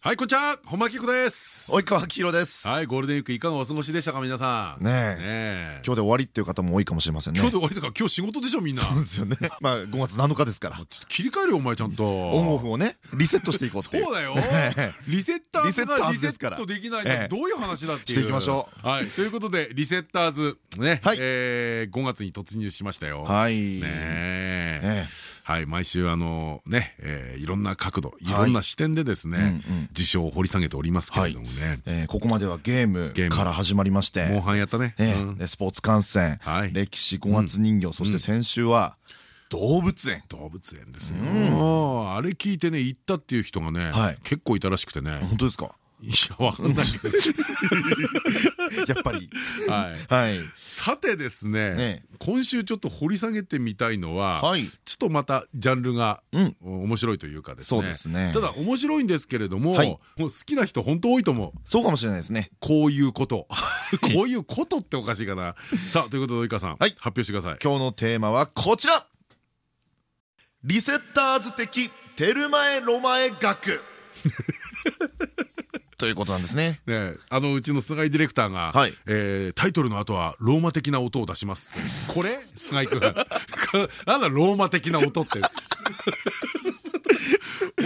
はいこんにちは。本間明子です。及川明宏です。はいゴールデンウィークいかがお過ごしでしたか皆さん。ねえ。今日で終わりっていう方も多いかもしれませんね。今日で終わりとか今日仕事でしょみんな。そうですよね。まあ5月7日ですから。ちょっと切り替えるよお前ちゃんと。オンオフをねリセットしていこうってそうだよ。リセッターズがリセットできないってどういう話だってしていきましょう。はいということでリセッターズね5月に突入しましたよ。はい。ねえはい毎週あのねいろんな角度い。ろんな視点でですね事象を掘り下げておりますけれどもね。ここまではゲームから始まりまして。モンハンやったねスポーツ観戦。歴史5月人形。そして先週は動物園。動物園ですよ。あれ聞いてね行ったっていう人がね結構いたらしくてね。本当ですか？いやわかんない。け どやっぱり。はい。さてですね今週ちょっと掘り下げてみたいのはちょっとまたジャンルが面白いというかですね。ただ面白いんですけれどももう好きな人本当多いと思う。そうかもしれないですね。こういうこと。こういうことっておかしいかな。さあということで及川さん発表してください。今日のテーマはこちら。リセッターズ的テルマエロマエ学ということなんですね。ね、あのうちの菅井ディレクターが、はい、えー、タイトルの後はローマ的な音を出します。これ？菅井君。なんだローマ的な音って。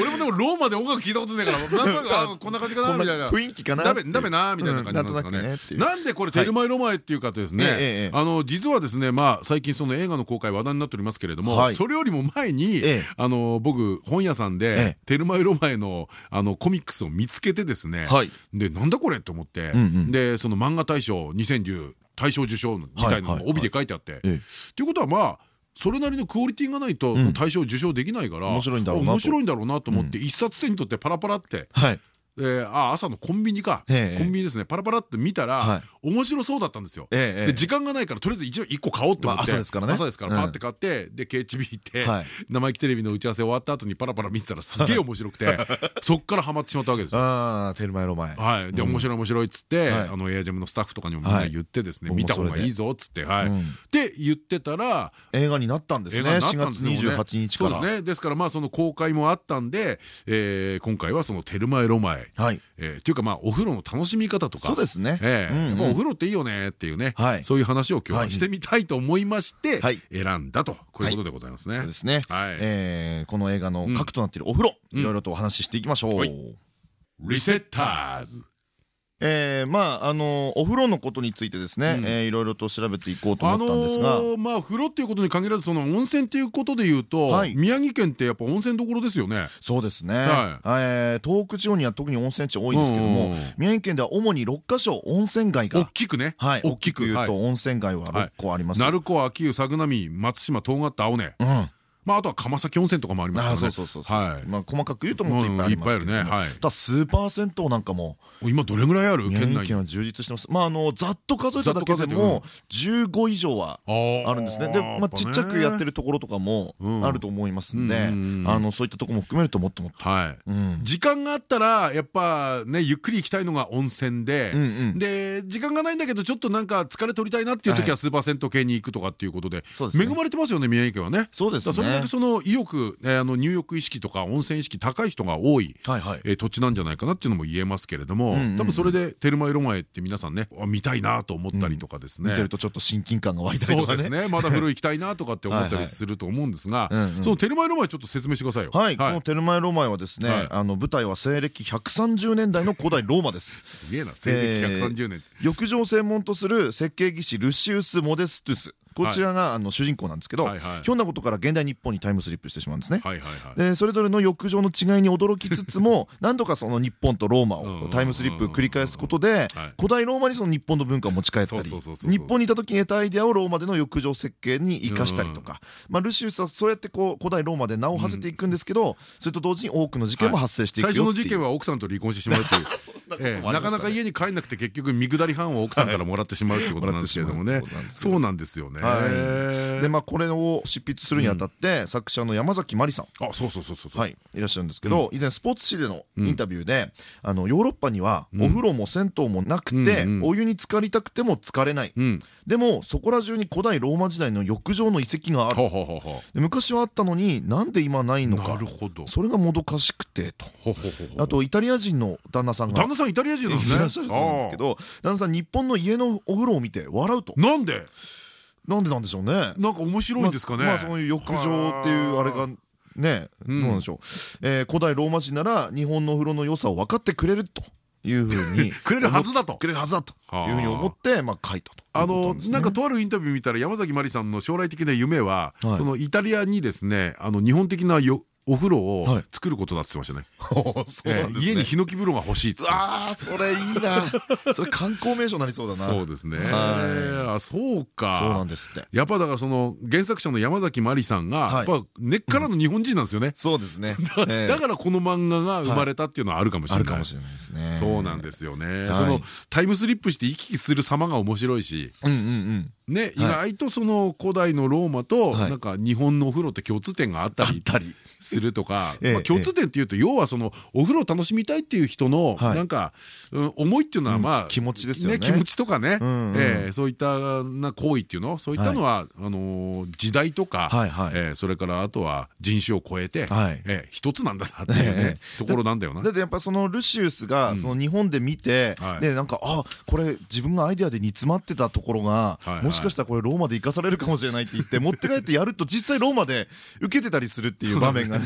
俺もでもローマで音楽聞いたことないから なんとなくこんな感じかなみたいな。雰囲気かなダメダメなみたいな感じなんですかね。なんでこれテルマエロマエっていうかとですねあの実はですねまあ最近その映画の公開話題になっておりますけれどもそれよりも前にあの僕本屋さんでテルマエロマエのあのコミックスを見つけてですねでなんだこれと思ってでその漫画大賞2010大賞受賞みたいなのが帯で書いてあって。ということはまあそれなりのクオリティがないと大賞受賞できないから面白いんだろうなと。思って一冊手に取ってパラパラってえあ朝のコンビニか。コンビニですね。パラパラって見たら面白そうだったんですよ。で時間がないからとりあえず一応1個買おうって思って。朝ですからね。朝ですからパッて買ってで KHB 行って生意気テレビの打ち合わせ終わった後にパラパラ見てたらすげえ面白くて そっからハマってしまったわけですよ。ああテルマエロマエはい。で面白い面白いっつってあのエアジャムのスタッフとかにもみんな言ってですね見た方がいいぞっつってはい。って言ってたら映画になったんですね。4月28日から。そうですね。ですからまあその公開もあったんで今回はそのテルマエロマエえっていうかまあお風呂の楽しみ方とか。そうですね。やっぱお風呂っていいよねっていうね。そういう話を今日はしてみたいと思いまして選んだと。こういうことでございますね。そうですね。この映画の核となっているお風呂いろいろとお話ししていきましょう。リセッターズえー、まああのお風呂のことについてですね、うえいろいろと調べていこうと思ったんですが、あのまあ風呂っていうことに限らずその温泉っていうことでいうと、はい、宮城県ってやっぱ温泉どころですよね。そうですね。はい、えー、東北地方には特に温泉地多いんですけども、宮城県では主に6カ所温泉街が大きくね、はい、大きく。言うと温泉街は6個あります。鳴子、秋保、作並、松島、東ヶ青根。うんまああとは釜崎温泉とかもありますからね。細かく言うともっといっぱいありますけど。ね。はい。ただスーパー銭湯なんかも今どれぐらいある？県内県は充実してます。まああのざっと数えただけでも15以上はあるんですね。でまあちっちゃくやってるところとかもあると思いますんで、あのそういったところも含めるともっともっと。はい。時間があったらやっぱねゆっくり行きたいのが温泉で、で時間がないんだけどちょっとなんか疲れ取りたいなっていう時はスーパー銭湯系に行くとかっていうことで恵まれてますよね宮城県はね。そうですね。その意欲く、えー、あの入浴意識とか温泉意識高い人が多い、え土地なんじゃないかなっていうのも言えますけれども多分それで「テルマエロマエ」って皆さんね見たいなと思ったりとかですね、見てるとちょっと親近感が湧いたりとかね。そうですね。まだ風呂行きたいなとかって思ったりすると思うんですがその「テルマエロマエ」ちょっと説明してくださいよ。はい。この「テルマエロマエ」はですねあの舞台は西暦130年代の古代ローマです。すげえな。西暦130年浴場専門とする設計技師ルシウス・モデストゥスこちらがあの主人公なんですけどひょんなことから現代日本にタイムスリップしてしまうんですね。でそれぞれの浴場の違いに驚きつつも 何度かその日本とローマをタイムスリップ繰り返すことで古代ローマにその日本の文化を持ち帰ったり日本にいた時に得たアイデアをローマでの浴場設計に生かしたりとか。まあルシウスはそうやってこう古代ローマで名を馳せていくんですけどそれと同時に多くの事件も発生していく最初の事件は奥さんと離婚してしまうという。なかなか家に帰んなくて結局見下り班を奥さんからもらってしまうっていうことなんですけれどもね。そうなんですよねでまあこれを執筆するにあたって作者の山崎真理さん。あそうそうそうそうはい。いらっしゃるんですけど以前スポーツ紙でのインタビューであのヨーロッパにはお風呂も銭湯もなくてお湯に浸かりたくても浸かれない。でもそこら中に古代ローマ時代の浴場の遺跡がある。昔はあったのになんで今ないのか。それがもどかしくてと。あとイタリア人の旦那さんが旦那さんイタリア人なんですね。いらっしゃるそうなんですけど旦那さん日本の家のお風呂を見て笑うと。なんで？なんでなんでしょうね。なんか面白いんですかね。まあそういう浴場っていうあれがねどうなんでしょう。え古代ローマ人なら日本のお風呂の良さを分かってくれるというふうに くれるはずだと。くれるはずだというふうに思ってまあ書いたとあのなんかとあるインタビュー見たら山崎まりさんの将来的な夢はそのイタリアにですねあの日本的なよお風呂を作ることだって言ってましたね。家にヒノキ風呂が欲しいっつって。ああ、それいいな。それ観光名所になりそうだな。そうですね。あ、そうか。そうなんですって。やっぱだからその原作者の山崎まりさんがやっぱ根っからの日本人なんですよね。そうですね。だからこの漫画が生まれたっていうのはあるかもしれない。あるかもしれないですね。そうなんですよね。そのタイムスリップして行き来する様が面白いし。うんうんうん。ね、意外とその古代のローマとなんか日本のお風呂って共通点があったりするとか 共通点っていうと要はそのお風呂を楽しみたいっていう人のなんか思いっていうのはまあ気持ちですよね。気持ちとかね。そういったな行為っていうのそういったのはあの時代とかそれからあとは人種を超えて一つなんだなっていうねところなんだよな。だってやっぱそのルシウスがその日本で見てでなんかあこれ自分がアイデアで煮詰まってたところがもしかしたらこれローマで生かされるかもしれないって言って持って帰ってやると実際ローマで受けてたりするっていう場面がね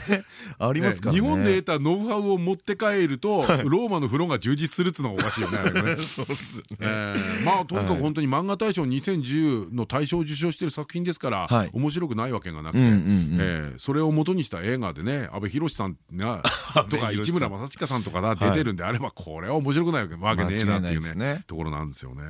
ありますから日本で得たノウハウを持って帰るとローマの風呂が充実するっつうのがおかしいよね まあとにかく本当に漫画大賞2010の大賞を受賞してる作品ですから面白くないわけがなくてそれを元にした映画でね阿部寛さんがとか市村正親さんとかが出てるんであればこれは面白くないわけねえなっていうねところなんですよね。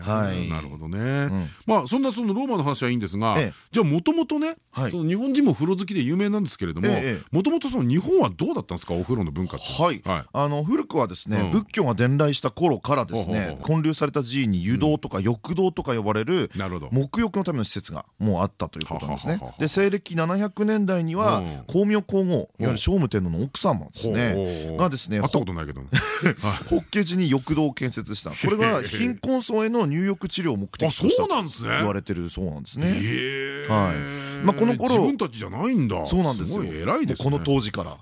なるほどね。まあそんなそのローマの話はいいんですがじゃあもともとねその日本人も風呂好きで有名なんですけれどももともとその日本はどうだったんですか？お風呂の文化って。はい。あの古くはですね仏教が伝来した頃からですね建立された寺院に湯道とか浴道とか呼ばれる沐浴のための施設がもうあったということなんですね。で西暦700年代には光明皇后いわゆる聖武天皇の奥様ですねがですね会ったことないけど 法華寺に浴道を建設した。これが貧困層への入浴治療を目的としたと言われてるそうなんですね。はいまあこの頃自分たちじゃないんだ。そうなんですよ。偉いですこの当時から。は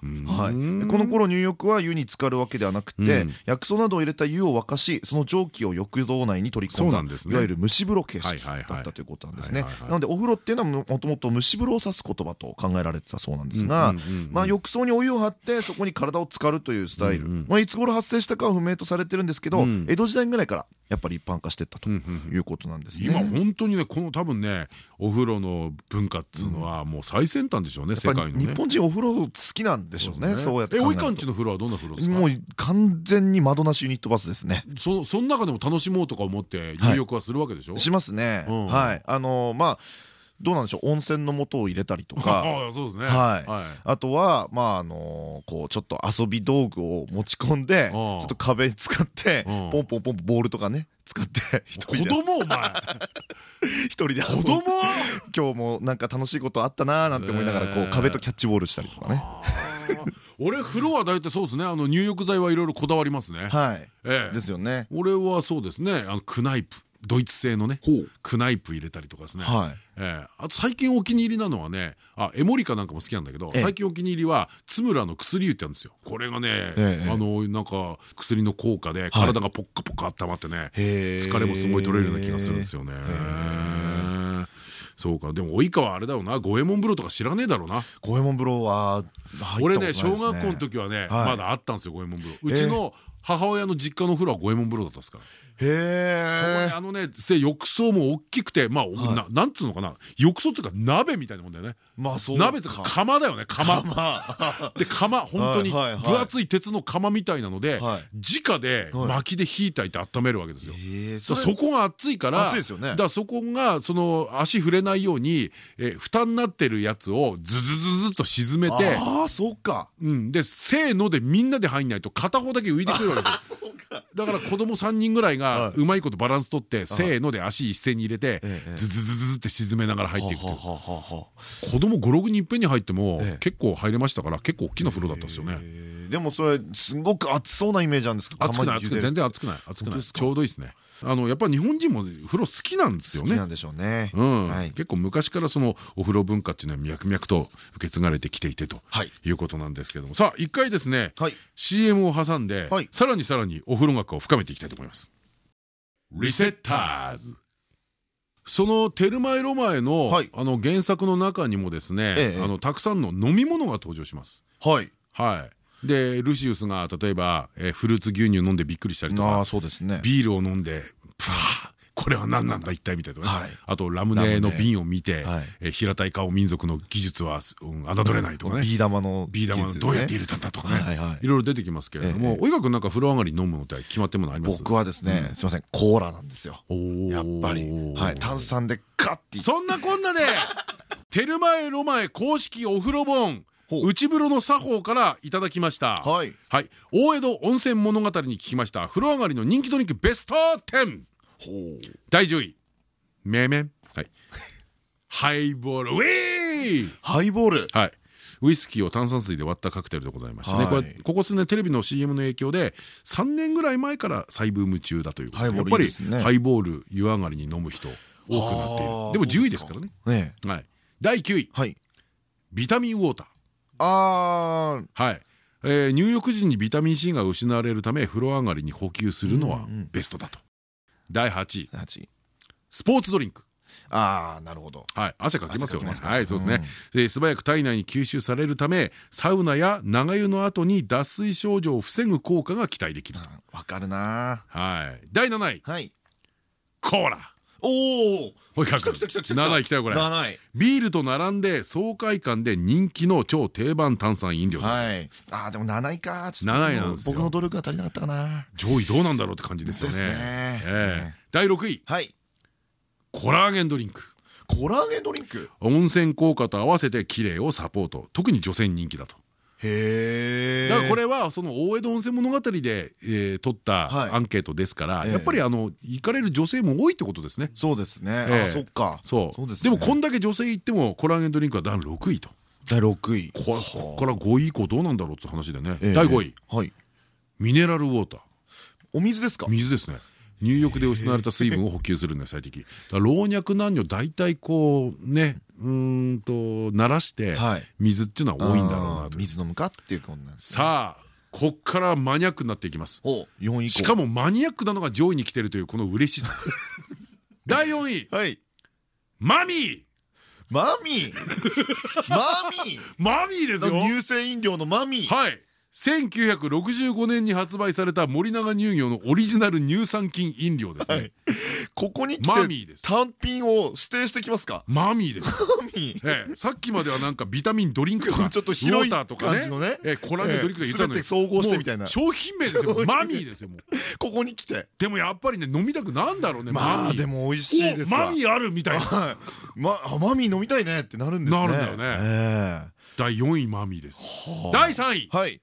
い。この頃入浴は湯に浸かるわけではなくて薬草などを入れた湯を沸かしその蒸気を浴道内に取り込んだいわゆる蒸し風呂形式だったということなんですね。なのでお風呂っていうのはもともと蒸し風呂を指す言葉と考えられてたそうなんですがまあ浴槽にお湯を張ってそこに体を浸かるというスタイル。まあいつ頃発生したかは不明とされてるんですけど江戸時代ぐらいからやっぱり一般化していったということなんですね。今本当にねこの多分ねお風呂の文化っつうのはもう最先端でしょうね世界の日本人お風呂好きなんでしょうねそうやってえおいかんちの風呂はどんな風呂ですか？もう完全に窓なしユニットバスですね。そその中でも楽しもうとか思って入浴はするわけでしょ？しますね。はい。あのまあどうなんでしょう？温泉の素を入れたりとか。あとはまああのこうちょっと遊び道具を持ち込んでちょっと壁使ってポンポンポンボールとかね使って 子供お前。一人で子供？今日もなんか楽しいことあったなーなんて思いながらこう壁とキャッチボールしたりとかね。俺風呂は大体そうですね。あの入浴剤はいろいろこだわりますね。はい。ですよね。俺はそうですね。あのクナイプドイツ製のねクナイプ入れたりとかですね。あと最近お気に入りなのはねあエモリカなんかも好きなんだけど最近お気に入りは津村の薬湯ってあるんですよ。これがねあのなんか薬の効果で体がポッカポカ温まってね疲れもすごい取れるような気がするんですよね。そうか。でも及川あれだろうな。五右衛門風呂とか知らねえだろうな。五右衛門風呂は俺ね小学校の時はねまだあったんですよ五右衛門風呂。うちの母親の実家の風呂は五右衛門風呂だったですから。へえ。あのね浴槽も大きくてまあなんつうのかな。浴槽っていうか鍋みたいなもんだよね。まあそう鍋とか釜だよね釜。で釜本当に分厚い鉄の釜みたいなので直で薪で火炊いて温めるわけですよ。そこが熱いからだそこがその足触れないように蓋になってるやつをズズズズと沈めてああそうかでせーのでみんなで入んないと片方だけ浮いてくるわけですよ。だから子供3人ぐらいがうまいことバランス取ってせーので足一斉に入れてズズズズって沈めながら入っていくと子供56人いっぺんに入っても結構入れましたから結構大きな風呂だったんですよね。でもそれすごく熱そうなイメージなんですか？熱くない熱くない全然熱くない熱くない。ちょうどいいですねあのやっぱり日本人も風呂好きなんですよね。なんでしょうね。結構昔からそのお風呂文化っていうのは脈々と受け継がれてきていてということなんですけども、さあ一回ですね、CM を挟んで、さらにさらにお風呂学を深めていきたいと思います。リセッターズそのテルマエロマエのあの原作の中にもですね、あのたくさんの飲み物が登場します。はい。はい。でルシウスが例えば、えー、フルーツ牛乳飲んでびっくりしたりとかそうですね。ビールを飲んでプワーこれは何なんだ一体みたいな、はい、あとラムネの瓶を見て、はい、え平たい顔民族の技術は、うん、侮れないとかね。ビー玉のビー玉どうやって入れたんだとかね。いろいろ出てきますけれども及川君なんか風呂上がり飲むものって決まってるものあります？僕はですねすいませんコーラなんですよ。やっぱり。はい炭酸でカッて。そんなこんなで テルマエロマエ公式お風呂本内風呂の作法からいただきました。はい、はい、大江戸温泉物語に聞きました。風呂上がりの人気ドリンクベスト10第10位。めめん。はい。ハイボール。ウィー！ハイボール。はい。ウイスキーを炭酸水で割ったカクテルでございましてね、これここ数年テレビの CM の影響で3年ぐらい前から再ブーム中だということでやっぱりハイボール湯上がりに飲む人多くなっている。でも10位ですからね。はい。第9位。ビタミンウォーターあはい、えー、入浴時にビタミン C が失われるため風呂上がりに補給するのはベストだと、第8位スポーツドリンクああなるほど。はい、汗かきますよね。はい、そうですね。で、素早く体内に吸収されるため、サウナや長湯の後に脱水症状を防ぐ効果が期待できると。わかるな。はい。第7位。はい。コーラ。おお。もう一回。7位来たよこれ。7位。ビールと並んで爽快感で人気の超定番炭酸飲料。はい。ああでも7位か。7位なんです僕の努力が足りなかったかな。上位どうなんだろうって感じですよね。ええ。第6位。はい。コラーゲンドリンク。コラーゲンドリンク？温泉効果と合わせて綺麗をサポート特に女性に人気だとへえだからこれはその大江戸温泉物語で、えー、取ったアンケートですから、はい、やっぱりあの行かれる女性も多いってことですね。そうですね、え。ー、あそっか。そう。で,、でもこんだけ女性行ってもコラーゲンドリンクは第6位と。第6位ここから5位以降どうなんだろうって話でね、えー、第5位、はい、ミネラルウォーター。お水ですか？水ですね。入浴で失われた水分を補給するのが最適。老若男女大体こうねうんと慣らして水っていうのは多いんだろうなと水飲むかっていうことなんですさあこっからマニアックになっていきます。しかもマニアックなのが上位に来てるというこの嬉しさ 第4位。はい。マミー。マミー？マミー？マミーですよ。乳製飲料のマミー。はい1965年に発売された森永乳業のオリジナル乳酸菌飲料ですね。ここにマミーです。単品を指定してきますか？マミーです。マミー。さっきまではなんかビタミンドリンクとか、ちょっと広いとかね。え、コラーゲンドリンクで言ったのに。総合してみたいな。商品名ですよ。マミーですよ。ここに来て。でもやっぱりね飲みたくなんだろうね。マミー。でも美味しいです。マミーあるみたいな。まマミー飲みたいねってなるんですね。なるんだよね。第4位マミーです。第3位。はい。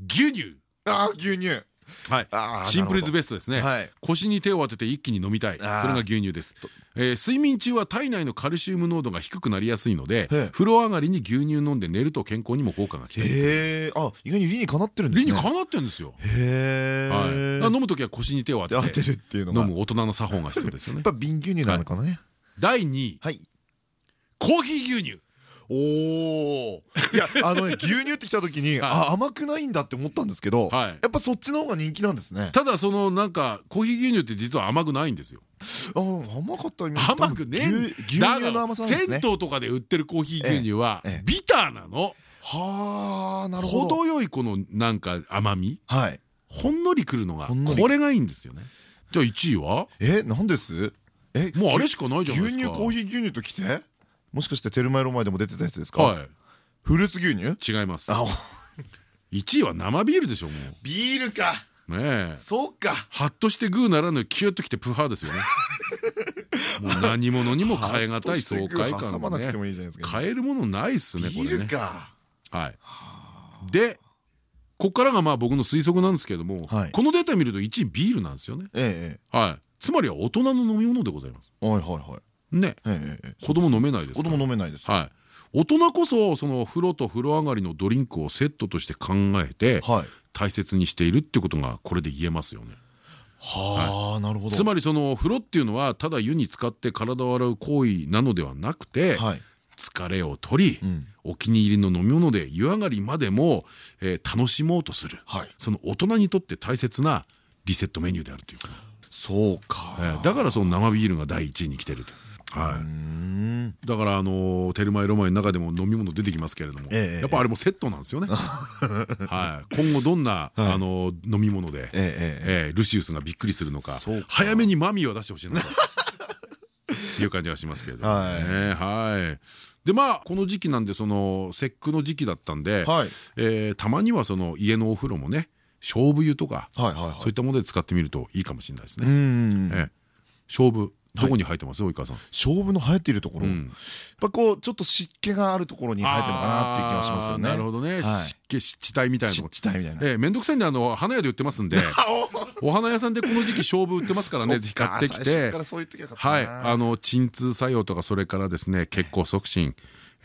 牛乳。あ牛乳。はい。シンプルイズベストですね。腰に手を当てて一気に飲みたい。それが牛乳です。睡眠中は体内のカルシウム濃度が低くなりやすいので風呂上がりに牛乳飲んで寝ると健康にも効果が期待へえあ意外に理にかなってるんですね。理にかなってるんですよ。へえ飲む時は腰に手を当てて飲む大人の作法が必要ですよね。やっぱ瓶牛乳なのかな。ね第2位。コーヒー牛乳おおいやあのね牛乳ってきた時にあ甘くないんだって思ったんですけどやっぱそっちの方が人気なんですね。ただそのなんかコーヒー牛乳って実は甘くないんですよ。あ甘かった甘くね牛乳の甘さ銭湯とかで売ってるコーヒー牛乳はビターなの。はあなるほど。程よいこのなんか甘み。はい。ほんのりくるのがこれがいいんですよね。じゃあ1位は？えなんです？えもうあれしかないじゃないですか。牛乳コーヒー牛乳ときて？もしかしてテルマエロマエでも出てたやつですか？はい。フルーツ牛乳？違います。1位は生ビールでしょもう。ビールか。ねえ。そうか。ハッとしてグーならぬキュッときてプハーですよね。もう何者にも変え難い爽快感ね。変えるものないっすねこれね。はい。でここからがまあ僕の推測なんですけれども、このデータ見ると1位ビールなんですよね。はい。つまりは大人の飲み物でございます。はいはいはい。ね。子供飲めないです子供飲めないです。はい。大人こそその風呂と風呂上がりのドリンクをセットとして考えて大切にしているっていうことがこれで言えますよね。はあ、なるほど。つまりその風呂っていうのはただ湯に浸かって体を洗う行為なのではなくて、疲れを取り、お気に入りの飲み物で湯上がりまでも、えー、楽しもうとする、その大人にとって大切なリセットメニューであるというかそうか、えー、だからその生ビールが第一位に来てると。はい、だからあのテルマエロマエの中でも飲み物出てきますけれども、やっぱあれもセットなんですよね。はい、今後どんな、あの飲み物で、ええルシウスがびっくりするのか早めにマミーを出してほしいなと。いう感じがしますけれども。ね。はい。でまあこの時期なんでその節句の時期だったんで、はい。えー、たまにはその家のお風呂もね勝負湯とかそういったもので使ってみるといいかもしれないですね。えー、勝負どこに生えてます？及川さん。勝負の生えているところ。やっぱこうちょっと湿気があるところに生えてるのかなっていう気がしますよね。なるほどね。湿気湿地帯みたいな湿地帯みたいな。え面倒くさいんであの花屋で売ってますんで。お。花屋さんでこの時期勝負売ってますからね。ぜひ買ってきて。はい。あの鎮痛作用とかそれからですね血行促進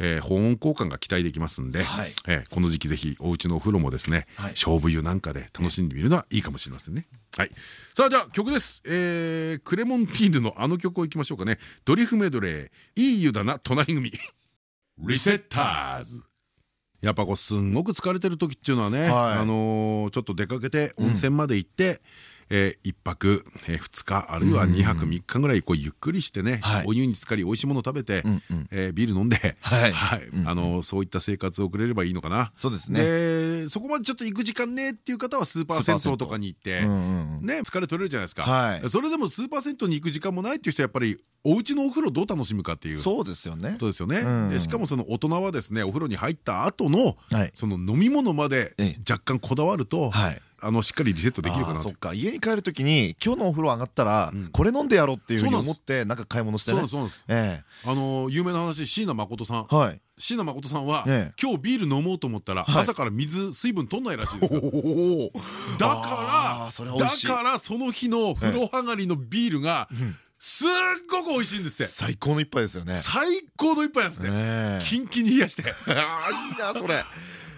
えー、保温効果が期待できますんで、はい、えー、この時期ぜひお家のお風呂もですね、はい、勝負湯なんかで楽しんでみるのはいいかもしれませんね。はい、さあじゃあ曲です、えー、クレモンティーヌのあの曲をいきましょうかね。ドリフメドレーいい湯だな隣組。リセッターズやっぱこうすんごく疲れてる時っていうのはね、はい、あのー、ちょっと出かけて温泉まで行って、うんえー、1泊、えー、2日あるいは2泊3日ぐらいこうゆっくりしてね、はい、お湯に浸かり美味しいもの食べて、えー、ビール飲んで、はい。あのそういった生活を送れればいいのかな。そうですね。でそこまでちょっと行く時間ねっていう方はスーパー銭湯とかに行ってね疲れ取れるじゃないですか、はい、それでもスーパー銭湯に行く時間もないっていう人はやっぱりお家のお風呂どう楽しむかっていう。そうですよね。そうですよね。でしかもその大人はですねお風呂に入った後のその飲み物まで若干こだわると、はい。あのしっかりリセットできるかなそっか。家に帰る時に今日のお風呂上がったらこれ飲んでやろうっていうふうに思ってなんか買い物してね。そうですあの有名な話椎名誠さん。はい椎名誠さんは今日ビール飲もうと思ったら朝から水水分取んないらしいですよ。だからだからその日の風呂上がりのビールがすっごく美味しいんですって。最高の一杯ですよね。最高の一杯なんですねキンキンに冷やして。あいいなそれ。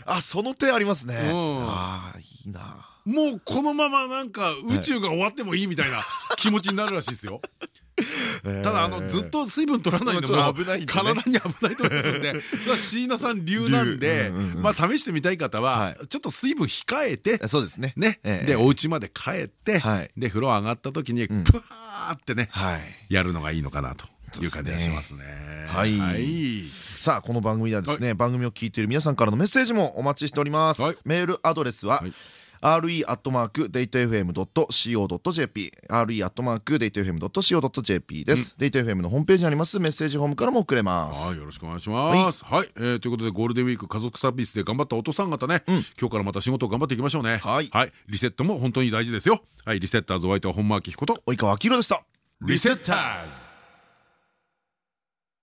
あその手ありますね。あいいな。もうこのままなんか宇宙が終わってもいいみたいな気持ちになるらしいですよ。ただあのずっと水分取らないのも体に危ないと思いますんで 椎名さん流なんでまあ試してみたい方はちょっと水分控えてそうですね。でお家まで帰ってで風呂上がった時にプワーってねやるのがいいのかなという感じがしますね。はい。さあこの番組ではですね番組を聞いている皆さんからのメッセージもお待ちしております。メールアドレスは re.datafm.co.jp re.datafm.co.jp です、データ FM のホームページにあります。メッセージフォームからも送れます。はいよろしくお願いします。はい、えー、ということでゴールデンウィーク家族サービスで頑張ったお父さん方ね、今日からまた仕事頑張っていきましょうね。はい、リセットも本当に大事ですよ。はいリセッターズお相手は本間明彦と。及川明宏でした。リセッターズ